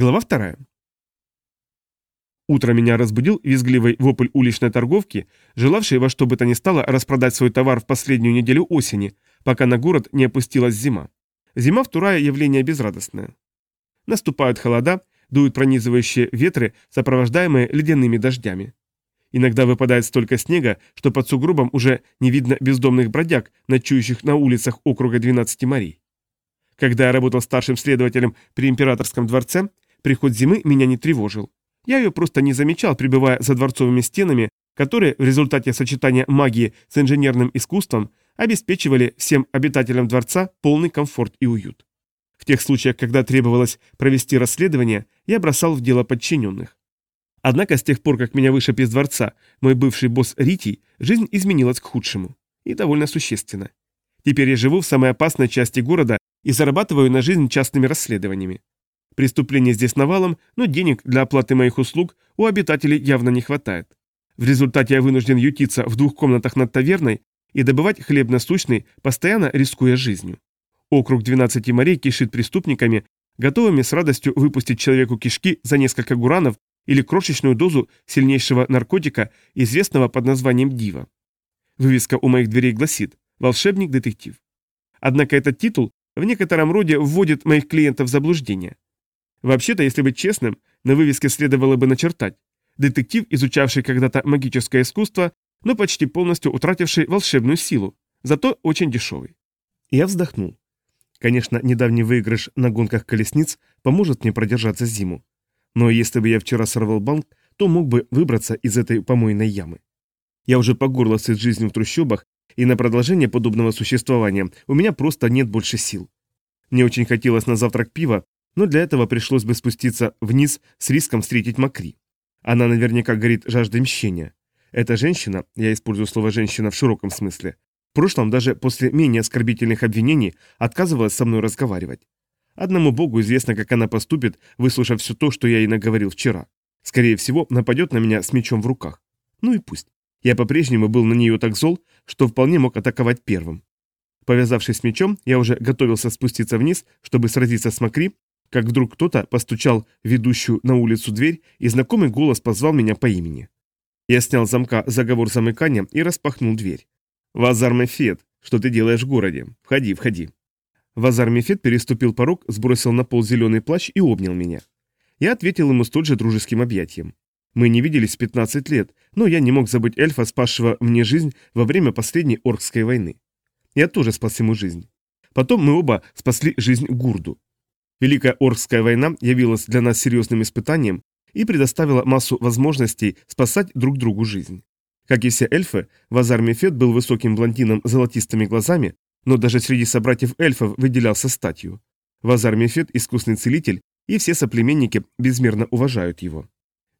Глава вторая. Утро меня разбудил визгливый вопль уличной торговки, желавшей во что бы то ни стало распродать свой товар в последнюю неделю осени, пока на город не опустилась зима. Зима в Турае явление безрадостное. Наступают холода, дуют пронизывающие ветры, сопровождаемые ледяными дождями. Иногда выпадает столько снега, что под сугробом уже не видно бездомных бродяг, ночующих на улицах округа 12 морей. Когда я работал старшим следователем при императорском дворце, приход зимы меня не тревожил. Я ее просто не замечал, пребывая за дворцовыми стенами, которые в результате сочетания магии с инженерным искусством обеспечивали всем обитателям дворца полный комфорт и уют. В тех случаях, когда требовалось провести расследование, я бросал в дело подчиненных. Однако с тех пор, как меня вышиб из дворца мой бывший босс Ритий, жизнь изменилась к худшему. И довольно существенно. Теперь я живу в самой опасной части города и зарабатываю на жизнь частными расследованиями. Преступлений здесь навалом, но денег для оплаты моих услуг у обитателей явно не хватает. В результате я вынужден ютиться в двух комнатах над таверной и добывать хлеб насущный, постоянно рискуя жизнью. Округ 12 морей кишит преступниками, готовыми с радостью выпустить человеку кишки за несколько гуранов или крошечную дозу сильнейшего наркотика, известного под названием Дива. Вывеска у моих дверей гласит «Волшебник-детектив». Однако этот титул в некотором роде вводит моих клиентов в заблуждение. Вообще-то, если быть честным, на вывеске следовало бы начертать детектив, изучавший когда-то магическое искусство, но почти полностью утративший волшебную силу, зато очень дешевый. Я вздохнул. Конечно, недавний выигрыш на гонках колесниц поможет мне продержаться зиму. Но если бы я вчера сорвал банк, то мог бы выбраться из этой помойной ямы. Я уже по сыт жизнью в трущобах и на продолжение подобного существования у меня просто нет больше сил. Мне очень хотелось на завтрак пива, но для этого пришлось бы спуститься вниз с риском встретить Макри. Она наверняка горит жаждой мщения. Эта женщина, я использую слово «женщина» в широком смысле, в прошлом даже после менее оскорбительных обвинений отказывалась со мной разговаривать. Одному богу известно, как она поступит, выслушав все то, что я ей наговорил вчера. Скорее всего, нападет на меня с мечом в руках. Ну и пусть. Я по-прежнему был на нее так зол, что вполне мог атаковать первым. Повязавшись мечом, я уже готовился спуститься вниз, чтобы сразиться с Макри, как вдруг кто-то постучал ведущую на улицу дверь, и знакомый голос позвал меня по имени. Я снял замка заговор замыкания и распахнул дверь. «Вазар Мефет, что ты делаешь в городе? Входи, входи». Вазар Мефет переступил порог, сбросил на пол зеленый плащ и обнял меня. Я ответил ему столь же дружеским объятием. Мы не виделись 15 лет, но я не мог забыть эльфа, спасшего мне жизнь во время последней Оркской войны. Я тоже спас ему жизнь. Потом мы оба спасли жизнь Гурду. Великая Оркская война явилась для нас серьезным испытанием и предоставила массу возможностей спасать друг другу жизнь. Как и все эльфы, Вазар Мефет был высоким блондином с золотистыми глазами, но даже среди собратьев эльфов выделялся статью. Вазар Мефет – искусный целитель, и все соплеменники безмерно уважают его.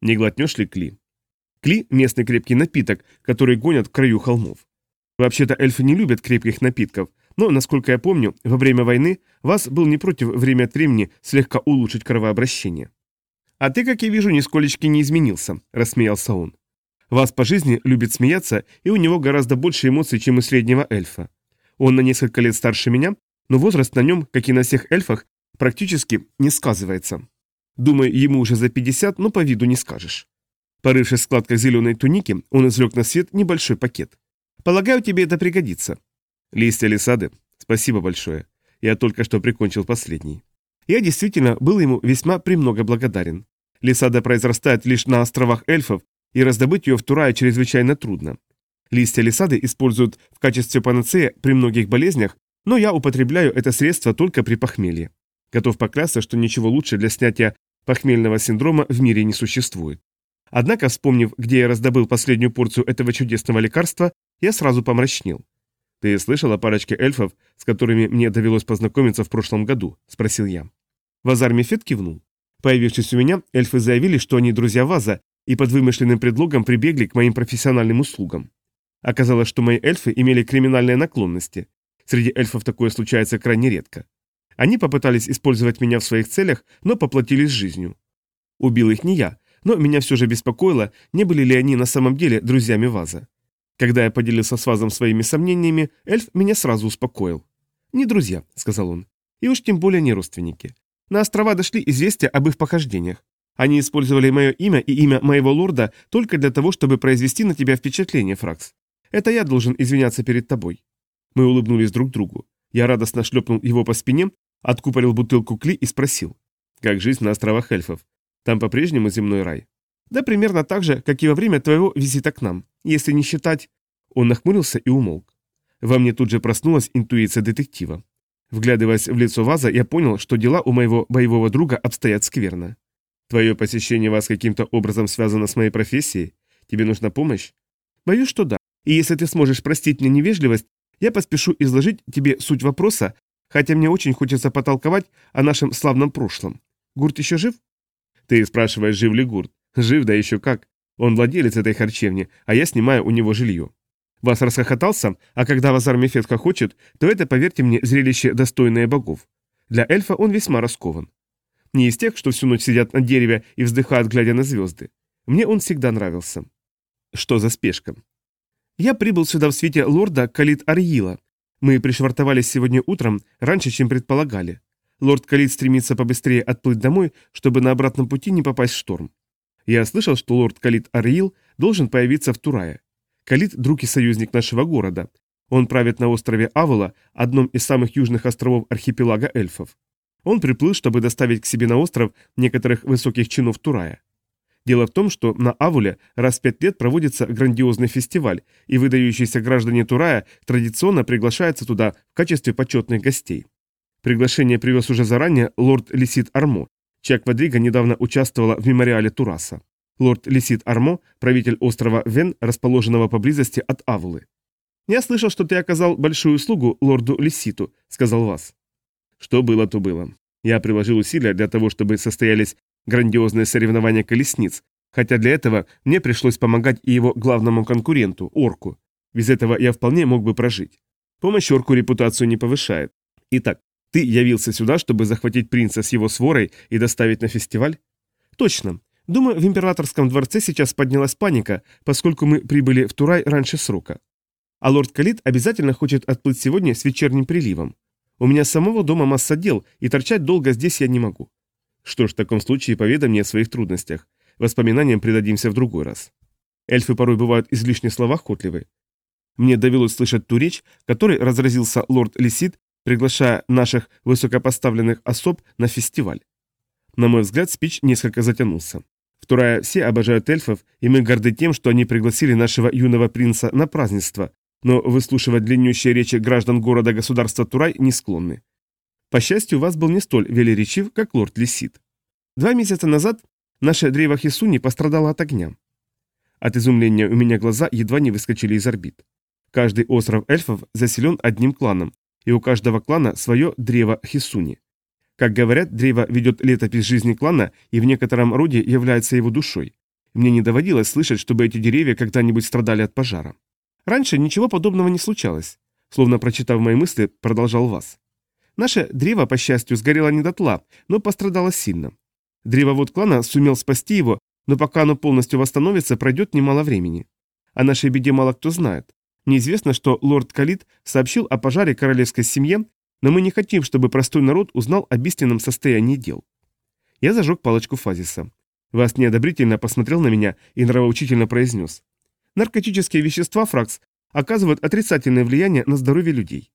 Не глотнешь ли кли? Кли – местный крепкий напиток, который гонят к краю холмов. Вообще-то эльфы не любят крепких напитков, но, насколько я помню, во время войны вас был не против время от времени слегка улучшить кровообращение. «А ты, как я вижу, нисколечки не изменился», – рассмеялся он. «Вас по жизни любит смеяться, и у него гораздо больше эмоций, чем у среднего эльфа. Он на несколько лет старше меня, но возраст на нем, как и на всех эльфах, практически не сказывается. Думаю, ему уже за 50, но по виду не скажешь. Порывшись в складках зеленой туники, он извлек на свет небольшой пакет. Полагаю, тебе это пригодится. Листья лисады? Спасибо большое. Я только что прикончил последний. Я действительно был ему весьма премного благодарен. Лисада произрастает лишь на островах эльфов, и раздобыть ее в Турае чрезвычайно трудно. Листья лисады используют в качестве панацея при многих болезнях, но я употребляю это средство только при похмелье. Готов поклясться, что ничего лучше для снятия Похмельного синдрома в мире не существует. Однако, вспомнив, где я раздобыл последнюю порцию этого чудесного лекарства, я сразу помрачнел. «Ты слышал о парочке эльфов, с которыми мне довелось познакомиться в прошлом году?» – спросил я. Вазар Мефет кивнул. Появившись у меня, эльфы заявили, что они друзья Ваза, и под вымышленным предлогом прибегли к моим профессиональным услугам. Оказалось, что мои эльфы имели криминальные наклонности. Среди эльфов такое случается крайне редко. Они попытались использовать меня в своих целях, но поплатились жизнью. Убил их не я, но меня все же беспокоило, не были ли они на самом деле друзьями Ваза. Когда я поделился с Вазом своими сомнениями, эльф меня сразу успокоил. «Не друзья», — сказал он, — «и уж тем более не родственники. На острова дошли известия об их похождениях. Они использовали мое имя и имя моего лорда только для того, чтобы произвести на тебя впечатление, Фракс. Это я должен извиняться перед тобой». Мы улыбнулись друг другу. Я радостно шлепнул его по спине, откупорил бутылку кли и спросил. «Как жизнь на островах эльфов? Там по-прежнему земной рай?» «Да примерно так же, как и во время твоего визита к нам, если не считать...» Он нахмурился и умолк. Во мне тут же проснулась интуиция детектива. Вглядываясь в лицо Ваза, я понял, что дела у моего боевого друга обстоят скверно. «Твое посещение вас каким-то образом связано с моей профессией? Тебе нужна помощь?» «Боюсь, что да. И если ты сможешь простить мне невежливость, я поспешу изложить тебе суть вопроса, хотя мне очень хочется потолковать о нашем славном прошлом. Гурт еще жив?» «Ты спрашиваешь, жив ли Гурт? Жив, да еще как. Он владелец этой харчевни, а я снимаю у него жилье. Вас расхохотался, а когда Вазар Мефетка хочет, то это, поверьте мне, зрелище, достойное богов. Для эльфа он весьма раскован. Не из тех, что всю ночь сидят на дереве и вздыхают, глядя на звезды. Мне он всегда нравился. Что за спешка? Я прибыл сюда в свете лорда Калит Арьила. Мы пришвартовались сегодня утром, раньше, чем предполагали. Лорд Калит стремится побыстрее отплыть домой, чтобы на обратном пути не попасть в шторм. Я слышал, что лорд Калит Арьил должен появиться в Турае. Калит – друг и союзник нашего города. Он правит на острове Авола, одном из самых южных островов архипелага эльфов. Он приплыл, чтобы доставить к себе на остров некоторых высоких чинов Турая. Дело в том, что на Авуле раз в пять лет проводится грандиозный фестиваль, и выдающиеся граждане Турая традиционно приглашаются туда в качестве почетных гостей. Приглашение привез уже заранее лорд Лисит Армо, чья квадрига недавно участвовала в мемориале Тураса лорд Лисит Армо, правитель острова Вен, расположенного поблизости от Авулы. «Я слышал, что ты оказал большую услугу лорду Лиситу», — сказал Вас. Что было, то было. Я приложил усилия для того, чтобы состоялись грандиозные соревнования колесниц, хотя для этого мне пришлось помогать и его главному конкуренту, Орку. Без этого я вполне мог бы прожить. Помощь Орку репутацию не повышает. Итак, ты явился сюда, чтобы захватить принца с его сворой и доставить на фестиваль? Точно. Думаю, в императорском дворце сейчас поднялась паника, поскольку мы прибыли в Турай раньше срока. А лорд Калит обязательно хочет отплыть сегодня с вечерним приливом. У меня самого дома масса дел, и торчать долго здесь я не могу. Что ж, в таком случае поведай мне о своих трудностях. Воспоминаниям придадимся в другой раз. Эльфы порой бывают излишне словоохотливы. Мне довелось слышать ту речь, которой разразился лорд Лисит, приглашая наших высокопоставленных особ на фестиваль. На мой взгляд, спич несколько затянулся. Вторая, все обожают эльфов, и мы горды тем, что они пригласили нашего юного принца на празднество, но выслушивать длиннющие речи граждан города-государства Турай не склонны. По счастью, вас был не столь велеречив, как лорд Лисит. Два месяца назад наше древо Хисуни пострадало от огня. От изумления у меня глаза едва не выскочили из орбит. Каждый остров эльфов заселен одним кланом, и у каждого клана свое древо Хисуни. Как говорят, древо ведет летопись жизни клана и в некотором роде является его душой. Мне не доводилось слышать, чтобы эти деревья когда-нибудь страдали от пожара. Раньше ничего подобного не случалось. Словно прочитав мои мысли, продолжал вас. Наше древо, по счастью, сгорело не дотла, но пострадало сильно. Древовод клана сумел спасти его, но пока оно полностью восстановится, пройдет немало времени. О нашей беде мало кто знает. Неизвестно, что лорд Калит сообщил о пожаре королевской семье но мы не хотим, чтобы простой народ узнал об истинном состоянии дел. Я зажег палочку фазиса. Вас неодобрительно посмотрел на меня и нравоучительно произнес. Наркотические вещества, Фракс, оказывают отрицательное влияние на здоровье людей.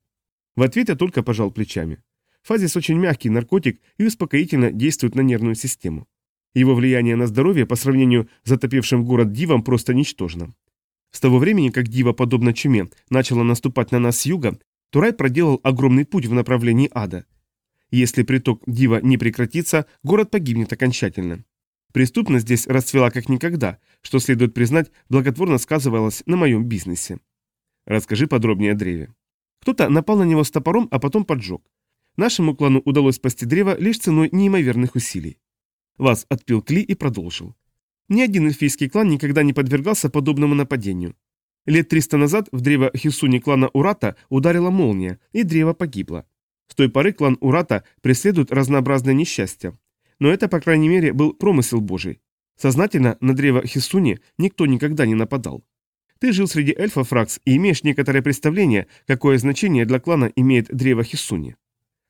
В ответ я только пожал плечами. Фазис очень мягкий наркотик и успокоительно действует на нервную систему. Его влияние на здоровье по сравнению с затопившим город Дивом просто ничтожно. С того времени, как Дива, подобно чуме, начала наступать на нас с юга, Турай проделал огромный путь в направлении ада. Если приток Дива не прекратится, город погибнет окончательно. Преступность здесь расцвела как никогда, что, следует признать, благотворно сказывалось на моем бизнесе. Расскажи подробнее о древе. Кто-то напал на него с топором, а потом поджег. Нашему клану удалось спасти древо лишь ценой неимоверных усилий. Вас отпил Кли и продолжил. Ни один эльфийский клан никогда не подвергался подобному нападению. Лет 300 назад в древо Хисуни клана Урата ударила молния, и древо погибло. С той поры клан Урата преследует разнообразные несчастья. Но это, по крайней мере, был промысел Божий. Сознательно на древо Хисуни никто никогда не нападал. Ты жил среди эльфов, Ракс, и имеешь некоторое представление, какое значение для клана имеет древо Хисуни.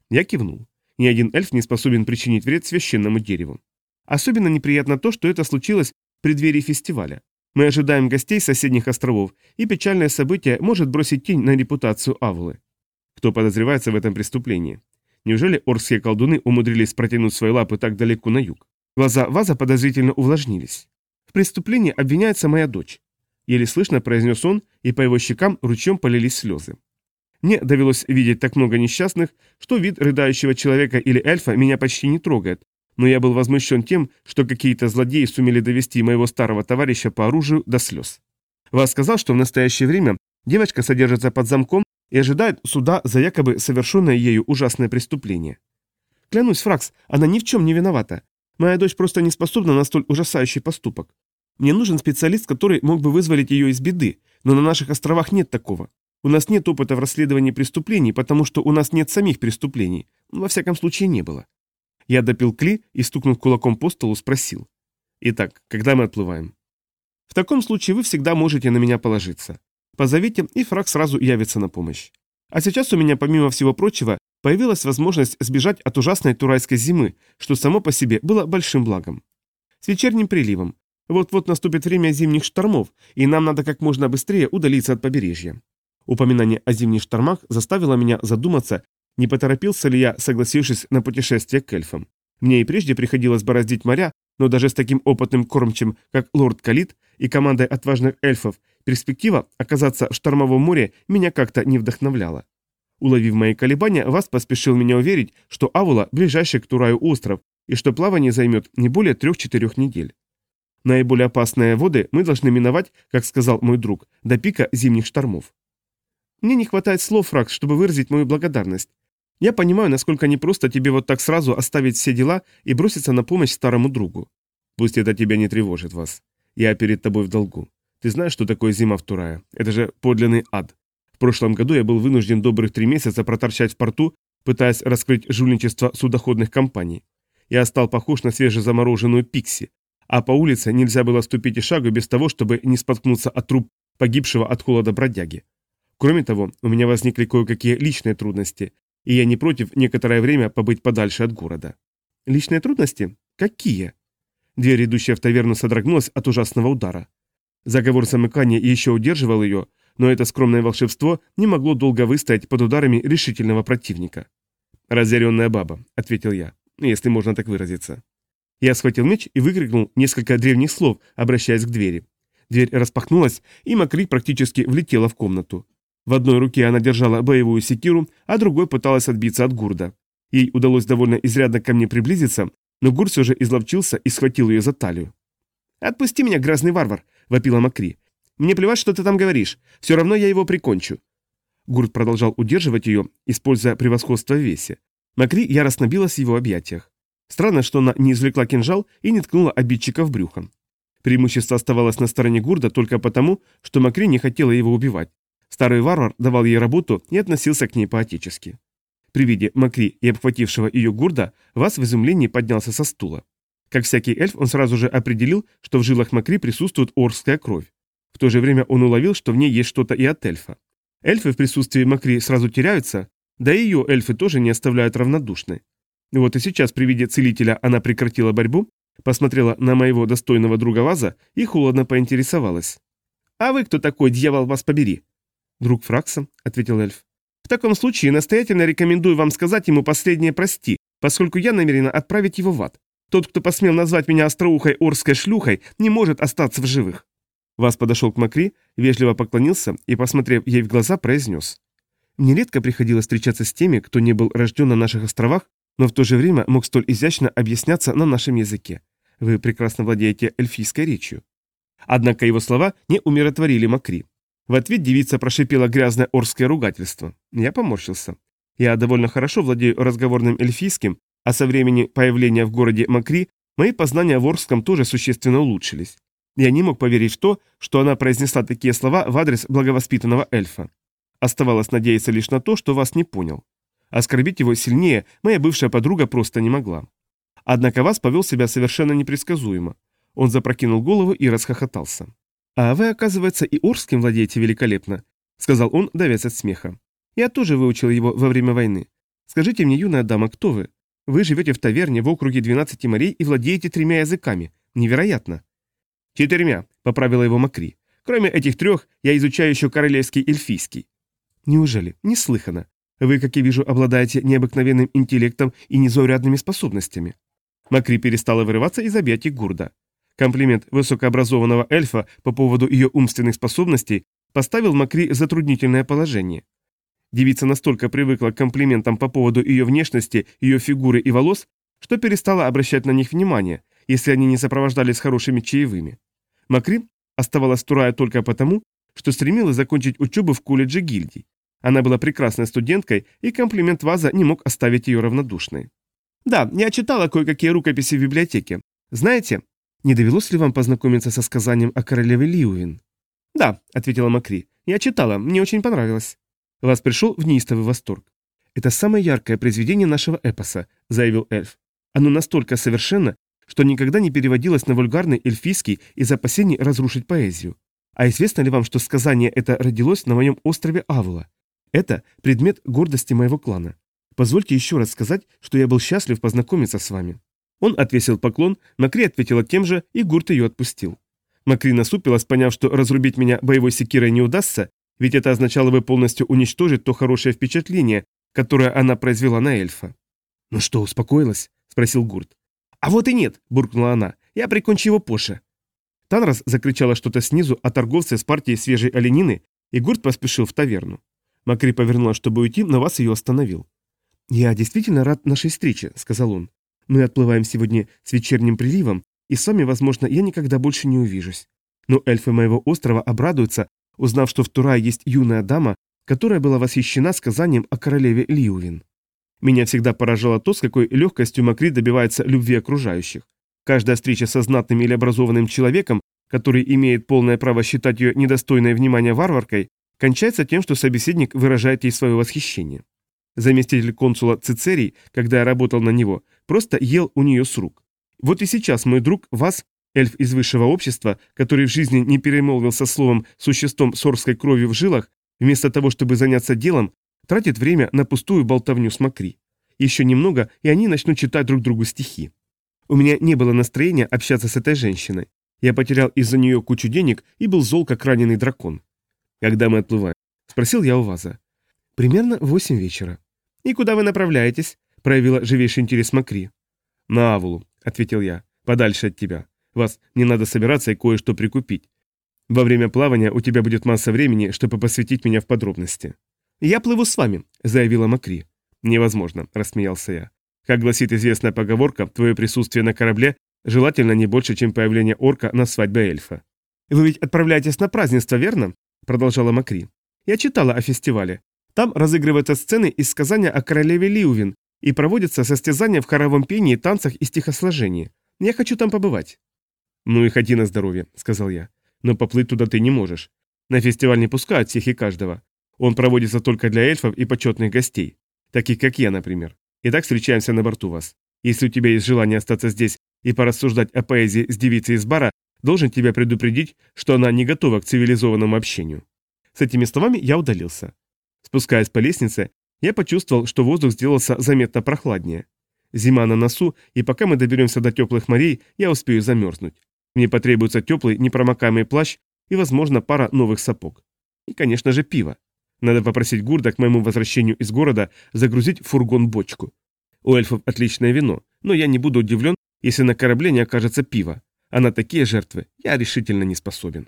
Я кивнул. Ни один эльф не способен причинить вред священному дереву. Особенно неприятно то, что это случилось в преддверии фестиваля. Мы ожидаем гостей соседних островов, и печальное событие может бросить тень на репутацию Авлы. Кто подозревается в этом преступлении? Неужели орские колдуны умудрились протянуть свои лапы так далеко на юг? Глаза Ваза подозрительно увлажнились. В преступлении обвиняется моя дочь. Еле слышно произнес он, и по его щекам ручьем полились слезы. Мне довелось видеть так много несчастных, что вид рыдающего человека или эльфа меня почти не трогает, но я был возмущен тем, что какие-то злодеи сумели довести моего старого товарища по оружию до слез. Вас сказал, что в настоящее время девочка содержится под замком и ожидает суда за якобы совершенное ею ужасное преступление. Клянусь, Фракс, она ни в чем не виновата. Моя дочь просто не способна на столь ужасающий поступок. Мне нужен специалист, который мог бы вызволить ее из беды, но на наших островах нет такого. У нас нет опыта в расследовании преступлений, потому что у нас нет самих преступлений. Во всяком случае, не было. Я допил кли и, стукнув кулаком по столу, спросил. «Итак, когда мы отплываем?» «В таком случае вы всегда можете на меня положиться. Позовите, и фраг сразу явится на помощь. А сейчас у меня, помимо всего прочего, появилась возможность сбежать от ужасной турайской зимы, что само по себе было большим благом. С вечерним приливом. Вот-вот наступит время зимних штормов, и нам надо как можно быстрее удалиться от побережья. Упоминание о зимних штормах заставило меня задуматься, не поторопился ли я, согласившись на путешествие к эльфам. Мне и прежде приходилось бороздить моря, но даже с таким опытным кормчем, как лорд Калит и командой отважных эльфов, перспектива оказаться в штормовом море меня как-то не вдохновляла. Уловив мои колебания, Вас поспешил меня уверить, что Авула – ближайший к Тураю остров, и что плавание займет не более трех-четырех недель. Наиболее опасные воды мы должны миновать, как сказал мой друг, до пика зимних штормов. Мне не хватает слов, Фракс, чтобы выразить мою благодарность. Я понимаю, насколько непросто тебе вот так сразу оставить все дела и броситься на помощь старому другу. Пусть это тебя не тревожит, вас. Я перед тобой в долгу. Ты знаешь, что такое зима в Турае? Это же подлинный ад. В прошлом году я был вынужден добрых три месяца проторчать в порту, пытаясь раскрыть жульничество судоходных компаний. Я стал похож на свежезамороженную пикси, а по улице нельзя было ступить и шагу без того, чтобы не споткнуться от труп погибшего от холода бродяги. Кроме того, у меня возникли кое-какие личные трудности, и я не против некоторое время побыть подальше от города. Личные трудности? Какие? Дверь, идущая в таверну, содрогнулась от ужасного удара. Заговор замыкания еще удерживал ее, но это скромное волшебство не могло долго выстоять под ударами решительного противника. «Разъяренная баба», — ответил я, если можно так выразиться. Я схватил меч и выкрикнул несколько древних слов, обращаясь к двери. Дверь распахнулась, и Макри практически влетела в комнату. В одной руке она держала боевую секиру, а другой пыталась отбиться от Гурда. Ей удалось довольно изрядно ко мне приблизиться, но Гурд все же изловчился и схватил ее за талию. «Отпусти меня, грязный варвар!» – вопила Макри. «Мне плевать, что ты там говоришь. Все равно я его прикончу». Гурд продолжал удерживать ее, используя превосходство в весе. Макри яростно билась в его объятиях. Странно, что она не извлекла кинжал и не ткнула обидчика в брюхо. Преимущество оставалось на стороне Гурда только потому, что Макри не хотела его убивать. Старый варвар давал ей работу и относился к ней поотечески. При виде Макри и обхватившего ее гурда, Вас в изумлении поднялся со стула. Как всякий эльф, он сразу же определил, что в жилах Макри присутствует орская кровь. В то же время он уловил, что в ней есть что-то и от эльфа. Эльфы в присутствии Макри сразу теряются, да и ее эльфы тоже не оставляют равнодушной. Вот и сейчас при виде целителя она прекратила борьбу, посмотрела на моего достойного друга Ваза и холодно поинтересовалась. «А вы кто такой, дьявол, вас побери?» «Друг Фракса», — ответил эльф. «В таком случае настоятельно рекомендую вам сказать ему последнее «прости», поскольку я намерена отправить его в ад. Тот, кто посмел назвать меня остроухой орской шлюхой, не может остаться в живых». Вас подошел к Макри, вежливо поклонился и, посмотрев ей в глаза, произнес. «Мне редко приходилось встречаться с теми, кто не был рожден на наших островах, но в то же время мог столь изящно объясняться на нашем языке. Вы прекрасно владеете эльфийской речью». Однако его слова не умиротворили Макри. В ответ девица прошипела грязное орское ругательство. Я поморщился. Я довольно хорошо владею разговорным эльфийским, а со времени появления в городе Макри мои познания в орском тоже существенно улучшились. Я не мог поверить в то, что она произнесла такие слова в адрес благовоспитанного эльфа. Оставалось надеяться лишь на то, что вас не понял. Оскорбить его сильнее моя бывшая подруга просто не могла. Однако вас повел себя совершенно непредсказуемо. Он запрокинул голову и расхохотался. «А вы, оказывается, и Орским владеете великолепно», — сказал он, давясь от смеха. «Я тоже выучил его во время войны. Скажите мне, юная дама, кто вы? Вы живете в таверне в округе 12 морей и владеете тремя языками. Невероятно. Четырьмя, поправила его Макри. Кроме этих трех, я изучаю еще королевский эльфийский. Неужели? Неслыханно. Вы, как я вижу, обладаете необыкновенным интеллектом и незаурядными способностями. Макри перестала вырываться из объятий Гурда. Комплимент высокообразованного эльфа по поводу ее умственных способностей поставил Макри в затруднительное положение. Девица настолько привыкла к комплиментам по поводу ее внешности, ее фигуры и волос, что перестала обращать на них внимание, если они не сопровождались хорошими чаевыми. Макри оставалась Турая только потому, что стремилась закончить учебу в колледже гильдий. Она была прекрасной студенткой, и комплимент Ваза не мог оставить ее равнодушной. «Да, я читала кое-какие рукописи в библиотеке. Знаете, не довелось ли вам познакомиться со сказанием о королеве Лиувин?» «Да», — ответила Макри, — «я читала, мне очень понравилось». Вас пришел в неистовый восторг. «Это самое яркое произведение нашего эпоса», — заявил эльф. «Оно настолько совершенно, что никогда не переводилось на вульгарный эльфийский из опасений разрушить поэзию. А известно ли вам, что сказание это родилось на моем острове Авула? Это предмет гордости моего клана. Позвольте еще раз сказать, что я был счастлив познакомиться с вами». Он отвесил поклон, Макри ответила тем же, и Гурт ее отпустил. Макри насупилась, поняв, что разрубить меня боевой секирой не удастся, ведь это означало бы полностью уничтожить то хорошее впечатление, которое она произвела на эльфа. «Ну что, успокоилась?» – спросил Гурт. «А вот и нет!» – буркнула она. «Я прикончу его позже». Танрос закричала что-то снизу о торговце с партией свежей оленины, и Гурт поспешил в таверну. Макри повернула, чтобы уйти, но вас ее остановил. «Я действительно рад нашей встрече», — сказал он. «Мы отплываем сегодня с вечерним приливом, и с вами, возможно, я никогда больше не увижусь. Но эльфы моего острова обрадуются, узнав, что в Турае есть юная дама, которая была восхищена сказанием о королеве Лиувин. Меня всегда поражало то, с какой легкостью Макри добивается любви окружающих. Каждая встреча со знатным или образованным человеком, который имеет полное право считать ее недостойной внимания варваркой, кончается тем, что собеседник выражает ей свое восхищение. Заместитель консула Цицерий, когда я работал на него, просто ел у нее с рук. Вот и сейчас мой друг вас, эльф из высшего общества, который в жизни не перемолвился словом существом сорской крови в жилах, вместо того, чтобы заняться делом, тратит время на пустую болтовню с Макри. Еще немного, и они начнут читать друг другу стихи. У меня не было настроения общаться с этой женщиной. Я потерял из-за нее кучу денег и был зол, как раненый дракон. «Когда мы отплываем?» – спросил я у Ваза. «Примерно в восемь вечера». «И куда вы направляетесь?» – проявила живейший интерес Макри. «На Авулу», – ответил я, – «подальше от тебя. Вас не надо собираться и кое-что прикупить. Во время плавания у тебя будет масса времени, чтобы посвятить меня в подробности». «Я плыву с вами», – заявила Макри. «Невозможно», – рассмеялся я. «Как гласит известная поговорка, твое присутствие на корабле желательно не больше, чем появление орка на свадьбе эльфа». «Вы ведь отправляетесь на празднество, верно?» – продолжала Макри. «Я читала о фестивале. Там разыгрываются сцены из сказания о королеве Лиувин и проводятся состязания в хоровом пении, танцах и стихосложении. Я хочу там побывать». «Ну и ходи на здоровье», — сказал я. «Но поплыть туда ты не можешь. На фестиваль не пускают всех и каждого. Он проводится только для эльфов и почетных гостей, таких как я, например. Итак, встречаемся на борту вас. Если у тебя есть желание остаться здесь и порассуждать о поэзии с девицей из бара, должен тебя предупредить, что она не готова к цивилизованному общению». С этими словами я удалился. Спускаясь по лестнице, я почувствовал, что воздух сделался заметно прохладнее. Зима на носу, и пока мы доберемся до теплых морей, я успею замерзнуть. Мне потребуется теплый, непромокаемый плащ и, возможно, пара новых сапог. И, конечно же, пиво. Надо попросить Гурда к моему возвращению из города загрузить в фургон бочку. У эльфов отличное вино, но я не буду удивлен, если на корабле не окажется пива. А на такие жертвы я решительно не способен.